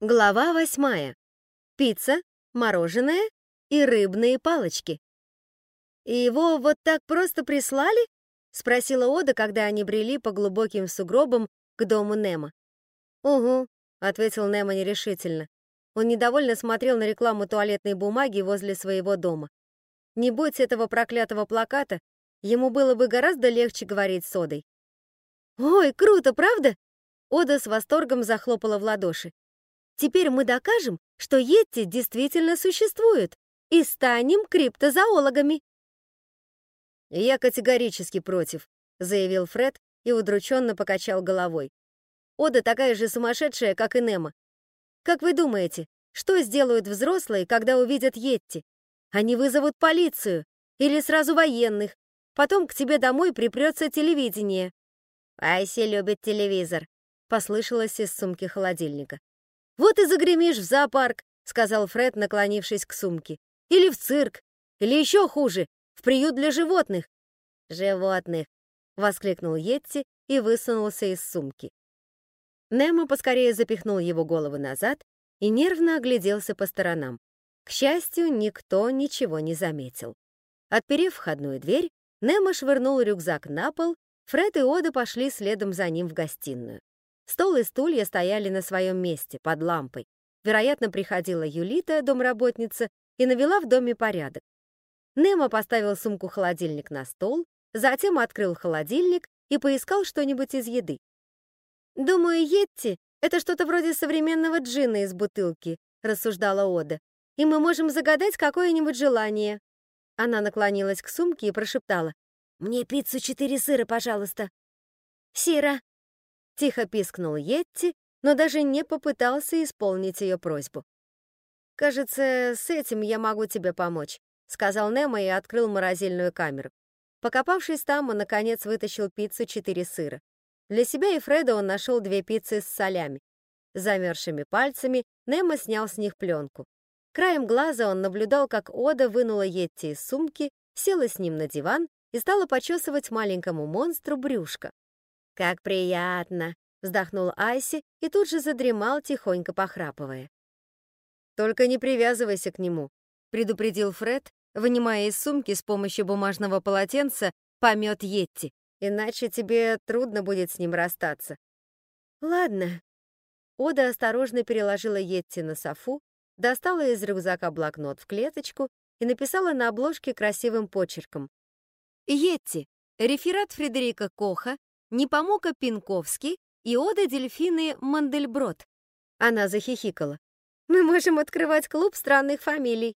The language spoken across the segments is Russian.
Глава восьмая. Пицца, мороженое и рыбные палочки. «И его вот так просто прислали?» — спросила Ода, когда они брели по глубоким сугробам к дому Немо. «Угу», — ответил Немо нерешительно. Он недовольно смотрел на рекламу туалетной бумаги возле своего дома. Не будь этого проклятого плаката, ему было бы гораздо легче говорить с Одой. «Ой, круто, правда?» Ода с восторгом захлопала в ладоши. Теперь мы докажем, что Йетти действительно существуют, и станем криптозоологами. «Я категорически против», — заявил Фред и удрученно покачал головой. «Ода такая же сумасшедшая, как и Немо. Как вы думаете, что сделают взрослые, когда увидят Йетти? Они вызовут полицию или сразу военных. Потом к тебе домой припрется телевидение». «Айси любит телевизор», — послышалось из сумки холодильника. «Вот и загремишь в зоопарк», — сказал Фред, наклонившись к сумке. «Или в цирк, или еще хуже, в приют для животных». «Животных», — воскликнул Йетти и высунулся из сумки. Немо поскорее запихнул его голову назад и нервно огляделся по сторонам. К счастью, никто ничего не заметил. Отперев входную дверь, Немо швырнул рюкзак на пол, Фред и Ода пошли следом за ним в гостиную. Стол и стулья стояли на своем месте, под лампой. Вероятно, приходила Юлита, домработница, и навела в доме порядок. Немо поставил сумку-холодильник на стол, затем открыл холодильник и поискал что-нибудь из еды. «Думаю, Йетти — это что-то вроде современного джина из бутылки», рассуждала Ода. «И мы можем загадать какое-нибудь желание». Она наклонилась к сумке и прошептала. «Мне пиццу четыре сыра, пожалуйста». «Сира», Тихо пискнул Йетти, но даже не попытался исполнить ее просьбу. «Кажется, с этим я могу тебе помочь», — сказал Немо и открыл морозильную камеру. Покопавшись там, он, наконец, вытащил пиццу четыре сыра. Для себя и Фреда он нашел две пиццы с солями. Замерзшими пальцами Немо снял с них пленку. Краем глаза он наблюдал, как Ода вынула Йетти из сумки, села с ним на диван и стала почесывать маленькому монстру брюшко. «Как приятно!» — вздохнул Айси и тут же задремал, тихонько похрапывая. «Только не привязывайся к нему», — предупредил Фред, вынимая из сумки с помощью бумажного полотенца помет Йетти, иначе тебе трудно будет с ним расстаться. «Ладно». Ода осторожно переложила Йетти на софу, достала из рюкзака блокнот в клеточку и написала на обложке красивым почерком. «Йетти. Реферат Фредерика Коха Непомока Пинковский и Ода Дельфины Мандельброд. Она захихикала. «Мы можем открывать клуб странных фамилий».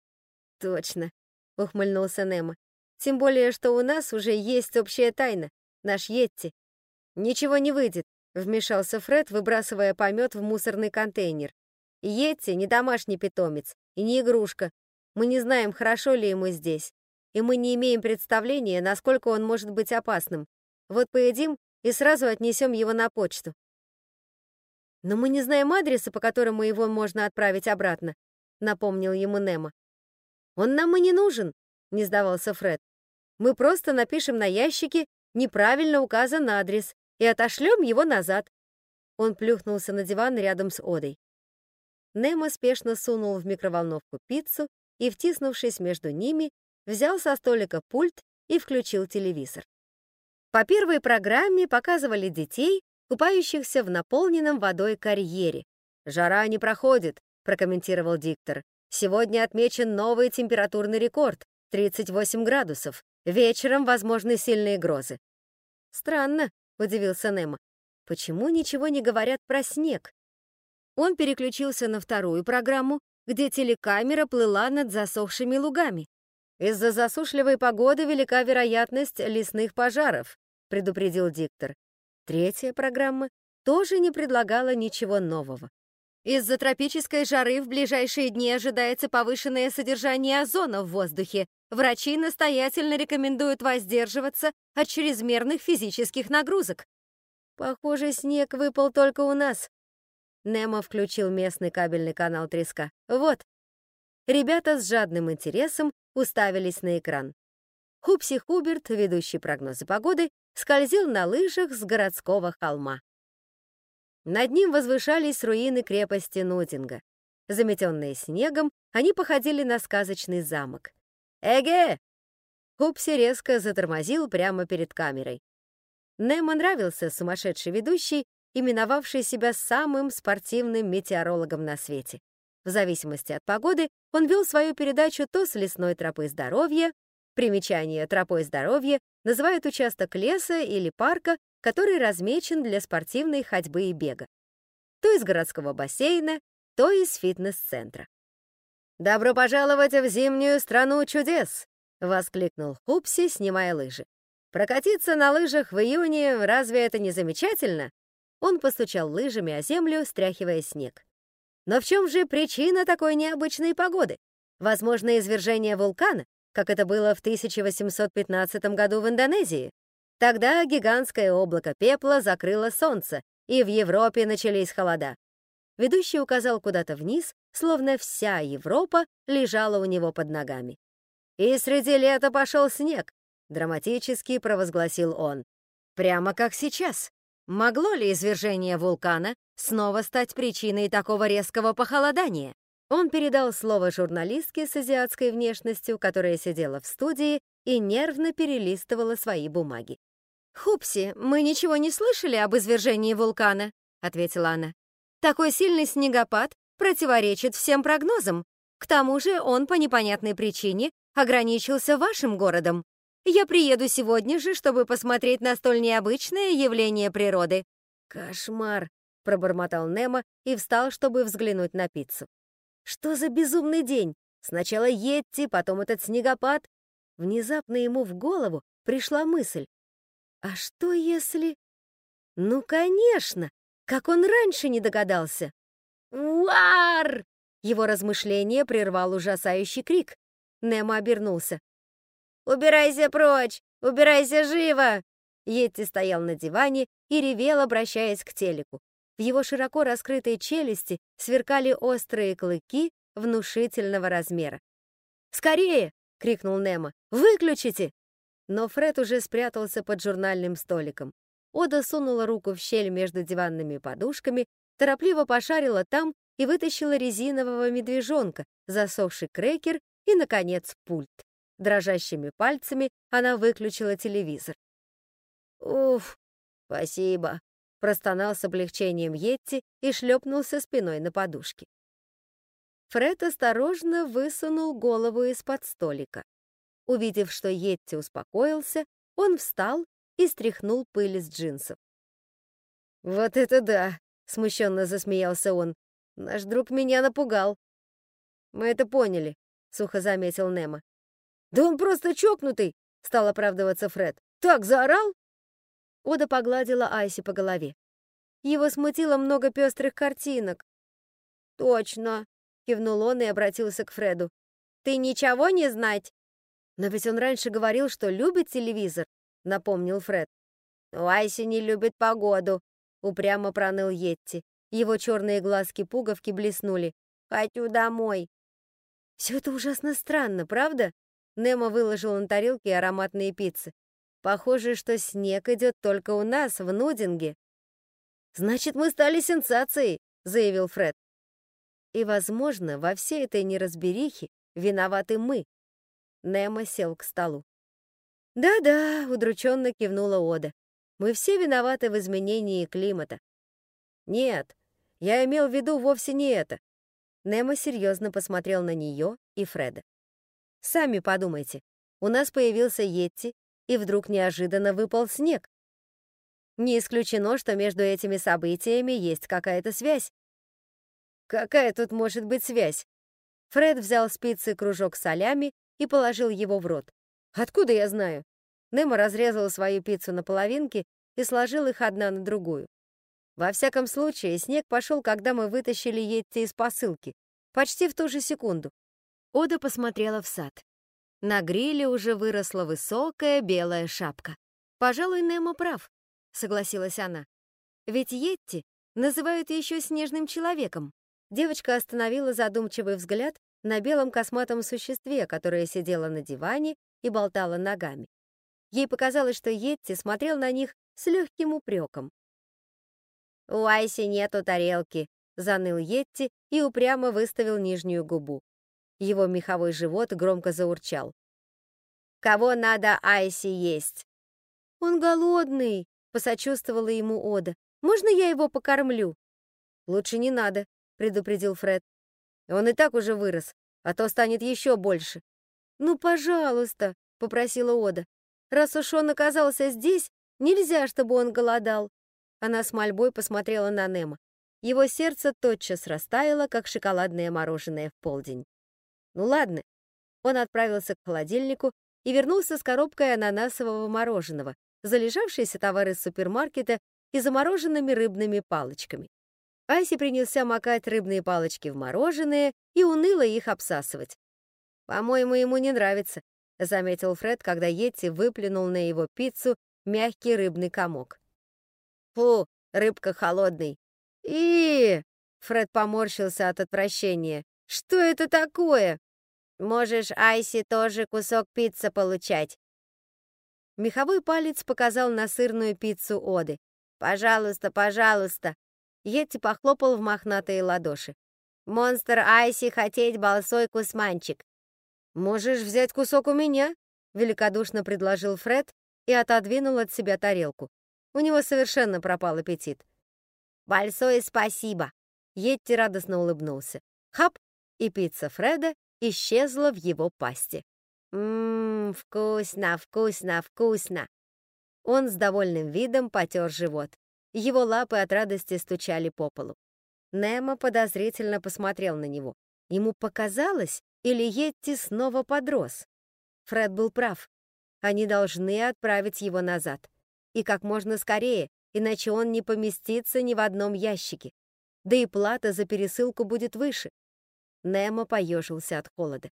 «Точно», — ухмыльнулся Немо. «Тем более, что у нас уже есть общая тайна, наш Йетти». «Ничего не выйдет», — вмешался Фред, выбрасывая помет в мусорный контейнер. «Йетти не домашний питомец и не игрушка. Мы не знаем, хорошо ли ему здесь, и мы не имеем представления, насколько он может быть опасным. Вот поедим и сразу отнесем его на почту. Но мы не знаем адреса, по которому его можно отправить обратно, напомнил ему Немо. Он нам и не нужен, не сдавался Фред. Мы просто напишем на ящике неправильно указан адрес и отошлем его назад. Он плюхнулся на диван рядом с Одой. Немо спешно сунул в микроволновку пиццу и, втиснувшись между ними, взял со столика пульт и включил телевизор. По первой программе показывали детей, купающихся в наполненном водой карьере. «Жара не проходит», — прокомментировал диктор. «Сегодня отмечен новый температурный рекорд — 38 градусов. Вечером возможны сильные грозы». «Странно», — удивился Немо. «Почему ничего не говорят про снег?» Он переключился на вторую программу, где телекамера плыла над засохшими лугами. Из-за засушливой погоды велика вероятность лесных пожаров, предупредил диктор. Третья программа тоже не предлагала ничего нового. Из-за тропической жары в ближайшие дни ожидается повышенное содержание озона в воздухе. Врачи настоятельно рекомендуют воздерживаться от чрезмерных физических нагрузок. Похоже, снег выпал только у нас. Немо включил местный кабельный канал треска. Вот. Ребята с жадным интересом уставились на экран. Хупси Хуберт, ведущий прогнозы погоды, скользил на лыжах с городского холма. Над ним возвышались руины крепости Нутинга. Заметенные снегом, они походили на сказочный замок. «Эге!» Хупси резко затормозил прямо перед камерой. Немо нравился сумасшедший ведущий, именовавший себя самым спортивным метеорологом на свете. В зависимости от погоды он вел свою передачу то с лесной тропы здоровья, примечание тропой здоровья называют участок леса или парка, который размечен для спортивной ходьбы и бега, то из городского бассейна, то из фитнес-центра. «Добро пожаловать в зимнюю страну чудес!» — воскликнул Хупси, снимая лыжи. «Прокатиться на лыжах в июне, разве это не замечательно?» Он постучал лыжами о землю, стряхивая снег. Но в чем же причина такой необычной погоды? Возможно, извержение вулкана, как это было в 1815 году в Индонезии? Тогда гигантское облако пепла закрыло солнце, и в Европе начались холода. Ведущий указал куда-то вниз, словно вся Европа лежала у него под ногами. «И среди лета пошел снег», — драматически провозгласил он. «Прямо как сейчас. Могло ли извержение вулкана снова стать причиной такого резкого похолодания? Он передал слово журналистке с азиатской внешностью, которая сидела в студии и нервно перелистывала свои бумаги. «Хупси, мы ничего не слышали об извержении вулкана», — ответила она. «Такой сильный снегопад противоречит всем прогнозам. К тому же он по непонятной причине ограничился вашим городом. Я приеду сегодня же, чтобы посмотреть на столь необычное явление природы». «Кошмар», — пробормотал Немо и встал, чтобы взглянуть на пиццу. «Что за безумный день? Сначала Йетти, потом этот снегопад». Внезапно ему в голову пришла мысль. «А что если...» «Ну, конечно! Как он раньше не догадался!» «Уар!» Его размышление прервал ужасающий крик. Немо обернулся. «Убирайся прочь! Убирайся живо!» Йетти стоял на диване и ревел, обращаясь к телеку. В его широко раскрытой челюсти сверкали острые клыки внушительного размера. «Скорее!» — крикнул Немо. «Выключите!» Но Фред уже спрятался под журнальным столиком. Ода сунула руку в щель между диванными подушками, торопливо пошарила там и вытащила резинового медвежонка, засохший крекер и, наконец, пульт. Дрожащими пальцами она выключила телевизор. «Уф, спасибо», — простонал с облегчением Йетти и шлепнулся спиной на подушке. Фред осторожно высунул голову из-под столика. Увидев, что Йетти успокоился, он встал и стряхнул пыль из джинсов. «Вот это да!» — смущенно засмеялся он. «Наш друг меня напугал». «Мы это поняли», — сухо заметил Немо. «Да он просто чокнутый!» — стал оправдываться Фред. «Так заорал!» Ода погладила Айси по голове. Его смутило много пестрых картинок. «Точно!» — кивнул он и обратился к Фреду. «Ты ничего не знать?» «Но ведь он раньше говорил, что любит телевизор», — напомнил Фред. «У Айси не любит погоду», — упрямо проныл Йетти. Его черные глазки-пуговки блеснули. «Хочу домой». «Все это ужасно странно, правда?» Немо выложил на тарелки ароматные пиццы. Похоже, что снег идет только у нас, в Нудинге. «Значит, мы стали сенсацией», — заявил Фред. «И, возможно, во всей этой неразберихе виноваты мы». Немо сел к столу. «Да-да», — удрученно кивнула Ода. «Мы все виноваты в изменении климата». «Нет, я имел в виду вовсе не это». Немо серьезно посмотрел на нее и Фреда. Сами подумайте, у нас появился Йетти, и вдруг неожиданно выпал снег. Не исключено, что между этими событиями есть какая-то связь. Какая тут может быть связь? Фред взял спицы кружок солями и положил его в рот. Откуда я знаю? Немо разрезал свою пиццу на половинки и сложил их одна на другую. Во всяком случае, снег пошел, когда мы вытащили Йетти из посылки. Почти в ту же секунду. Ода посмотрела в сад. На гриле уже выросла высокая белая шапка. «Пожалуй, Немо прав», — согласилась она. «Ведь Йетти называют еще снежным человеком». Девочка остановила задумчивый взгляд на белом косматом существе, которое сидело на диване и болтало ногами. Ей показалось, что Йетти смотрел на них с легким упреком. «У Айси нету тарелки», — заныл Йетти и упрямо выставил нижнюю губу. Его меховой живот громко заурчал. «Кого надо Айси есть?» «Он голодный», — посочувствовала ему Ода. «Можно я его покормлю?» «Лучше не надо», — предупредил Фред. «Он и так уже вырос, а то станет еще больше». «Ну, пожалуйста», — попросила Ода. «Раз уж он оказался здесь, нельзя, чтобы он голодал». Она с мольбой посмотрела на Немо. Его сердце тотчас растаяло, как шоколадное мороженое в полдень. Ну ладно. Он отправился к холодильнику и вернулся с коробкой ананасового мороженого, залежавшиеся товары из супермаркета и замороженными рыбными палочками. Айси принялся макать рыбные палочки в мороженое и уныло их обсасывать. «По-моему, ему не нравится», — заметил Фред, когда Йетти выплюнул на его пиццу мягкий рыбный комок. «Фу, рыбка холодный!» и Фред поморщился от отвращения. «Что это такое?» «Можешь, Айси, тоже кусок пиццы получать». Меховой палец показал на сырную пиццу Оды. «Пожалуйста, пожалуйста!» Йетти похлопал в мохнатые ладоши. «Монстр Айси хотеть большой кусманчик!» «Можешь взять кусок у меня?» — великодушно предложил Фред и отодвинул от себя тарелку. У него совершенно пропал аппетит. «Большое спасибо!» Йетти радостно улыбнулся. Хап! И пицца Фреда исчезла в его пасти. «Ммм, вкусно, вкусно, вкусно!» Он с довольным видом потер живот. Его лапы от радости стучали по полу. Немо подозрительно посмотрел на него. Ему показалось, или Йетти снова подрос? Фред был прав. Они должны отправить его назад. И как можно скорее, иначе он не поместится ни в одном ящике. Да и плата за пересылку будет выше. Немо поежился от холода.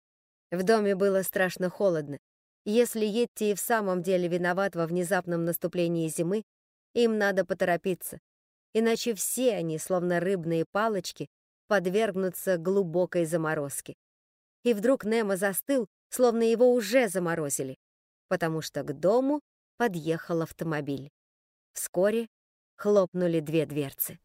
В доме было страшно холодно. Если Йетти и в самом деле виноват во внезапном наступлении зимы, им надо поторопиться. Иначе все они, словно рыбные палочки, подвергнутся глубокой заморозке. И вдруг Немо застыл, словно его уже заморозили, потому что к дому подъехал автомобиль. Вскоре хлопнули две дверцы.